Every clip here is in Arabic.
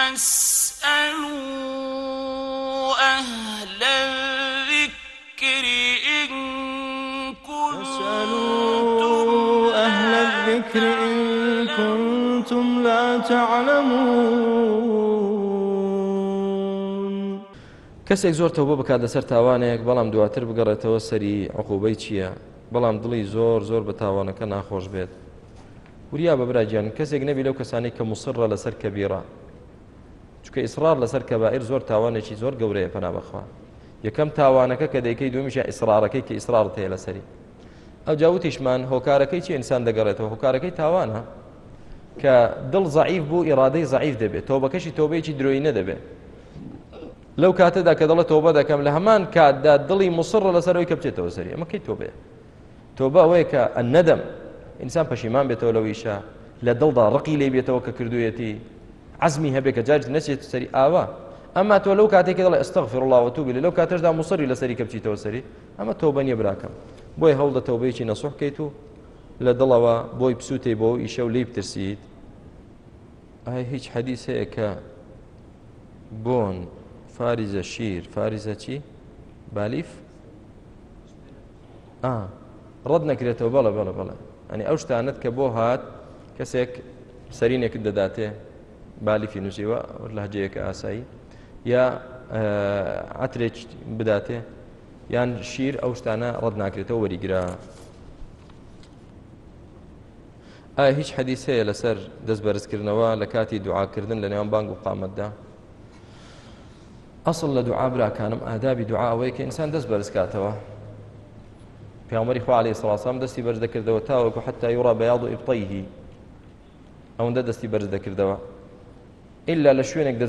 فاسألوا أهل الذكر إن كنتم أهل الذكر إن كنتم لا تعلمون. کەسێک زۆر تەوبە بکات لەسەر تاوانێک بەڵام دواتر بگەڕێتەوە سەری عقوبەی چییە؟ بەڵام دڵی زۆر زۆر بە تاوانەکە ناخۆش بێت. وریا بە براجیان کەسێک نەبی لەو کەسانی کە مسڕە لەسەر کەبیڕە چکە ئیسرار لەسەر کەبائر زۆر تاوانێکی زۆر گەورەیە پەنا بخوا یەکەم تاوانەکە کە دەیکەی دومیشە ئیسرارەکەی کە ئیسرارت هەیە لەسەری. ئەو جاوتیشمان هۆکارەکەی چی ئینسان دەگەڕێتەوە؟ هۆکارەکەی تاوانە کە دڵ زعیف بوو ئیرادەی زعیف دەبێت. تۆبەکەشی تۆبەیەکی درۆی نەدەبێت لەو کاتەدا کە دەڵێت تۆبە دەکەم لە هەمان کاتدا دڵی مصڕ لەسەرەوەی کە بچێتەوە سەری. ئەمە کەی تۆبێ تۆبە ئەوەیە کە ئەنەدەم ئینسان پەشیمان بێتەوە لەویشە لە دڵدا ڕقی لێ بێتەوە کە کردوێتی هەبێت کە جارج نەچێت سەری ئاوا ئەمما تۆ لەو کاتێکی دڵێ ئەستەغفر الله وتوب لەو کاتەشدا مصری لەسەری کە بچیتەوە سەری ئەمە تۆبە نیە براکەم بۆی هەوڵدە تەوبەیەکی نەسوح بکەیت و لە دڵەوە بۆی پسووتێ بۆ ئیشە و لی بترسیت ئایا هیچ حەدیث هەیە کە بۆن فارزە شیر فارزە چی بالیف ئا ڕەت نەکرێتەوە بەڵە بەڵە بەڵە ئەنی ئەو شتانت کە بۆ هات کەسێک سەرینێکت دەداتێ بالیفی نووسیوە لە هەجەیەکە ئاسایی یا عترێک بداتێ یان شیر ئەو شتانە ڕەت ناکرێتەوە وەریگرا ئایا هیچ حەدیث هەیە لەسەر دەست بەرزکردنەوە لە کاتی دوعاکردن لە نێوان بانگ و قامەتدا ئەسڵ لە دوعا براکانم ئادابی دوعا ئەوەیە کە ئینسان دەست بەرزکاتەوە پیامەری خوا عليه الصلاة والسلام دەستی بەرز دەکردەوە تاوەکو حتى يرى بياض إبطيه ئەوەندە دەستی بەرز دەکردەوە إلا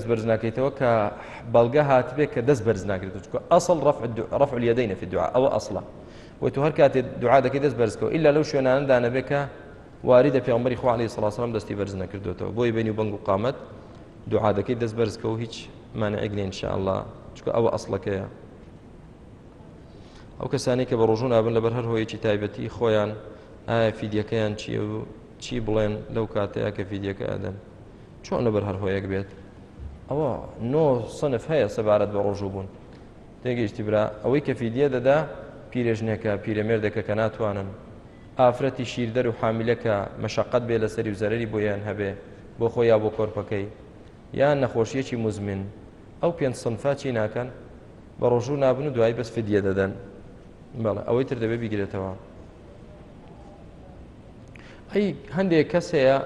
بەرز ناکەیتەوە کە بەڵگە هاتبێت کە دەست بەرز ناکرێت چکە ئەسڵ رفع اليدين في الدعاء وتو هەر کاتێ دوعا دەکەی دەست بەرزکەوە إلا لەو شوێنانەدا نەبێت کە واریدە پێغمبەری خوا عليه الصلاة والسلام دەستی بەرز نەکردوێتەوە بۆی بینی و بەنگ و قامەت دوعا دەکەی دەست بەرزکەوە هیچ مانعێک لێ إن شاء الله. چکە ئەوە ئەسڵەکەیە ئەو کەسانی کە بە ڕۆژوو نابن لەبەر هەر هۆیەکی تایبەتی خۆیان ئایا فیدیەکەیان چی و چی بڵێن لەو کاتەیە کە فیدیەکە ئەدەن چۆن لەبەر هەر هۆیەک بێت؟ ئەوە نۆ سنف هەیە سەبارەت بە ڕۆژوو بوون. تێگەیشتی برا ئەوەی کە فیدیە دەدا پیرێژنێکە پیرەمێردێکە کە ناتوانن. ئافرەتی شیردەر و حامیلەکە مەشقت بێ لەسەری و زەرری بۆیان هەبێ بۆ خۆی یا بۆ کۆرپەکەی. یان نەخۆشیەکی مزمن. ئەو پێنج سنفا چی ناکەن؟ بە ڕۆژوو نابن و دوای بەس فدیە دەدەن. بەڵێ ئەوەی تر دەبێ بیگرێتەوە. ئەی هەندێک کەس هەیە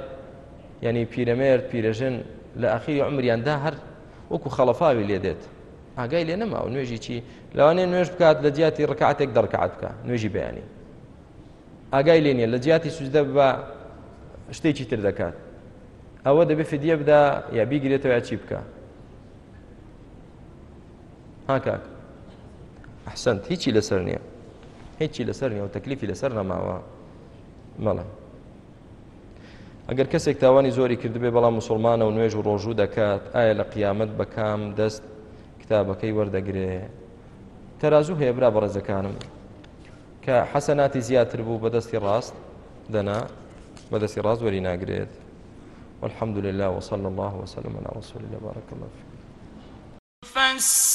ینی پیرەمێرد پیرەژن لە ئەخیری عمریاندا هەر وەکو خەڵەفاوی لێ دێت. ئاگای لێ نەما و نوێژی چی؟ لەوانەیە نوێژ بکات لە جیاتی ڕکعاتێک دەڕکعات بکە نوێژی بەیانی. ئاگای لێ نیە لە جیاتی سوزدە بە شتێکی تر دەکات. ئەوە دەبێ فدیە بدا یا بیگرێتەوە یا چی بکە؟ ها کاک ئەحسنت هیچی لەسەر نییە. هیچی لەسەر نیە و تەکلیفی لەسەر نەماوە. مەڵێ ئەگەر کەسێک تاوانی زۆری کردبێ بەڵام مسلمانە و نوێژ و ڕۆژوو دەکات ئایا لە قیامەت بەکام دەست کتابەکەی وەردەگرێ؟ تەرازوو هەیە برا بەڕێزەکانم کە حەسەناتی زیاتر بوو بەدەستی ڕاست دەنا بەدەستی ڕاست وەری ناگرێت. والحمد لله وصلى الله وسلم على رسول الله بارك الله فيك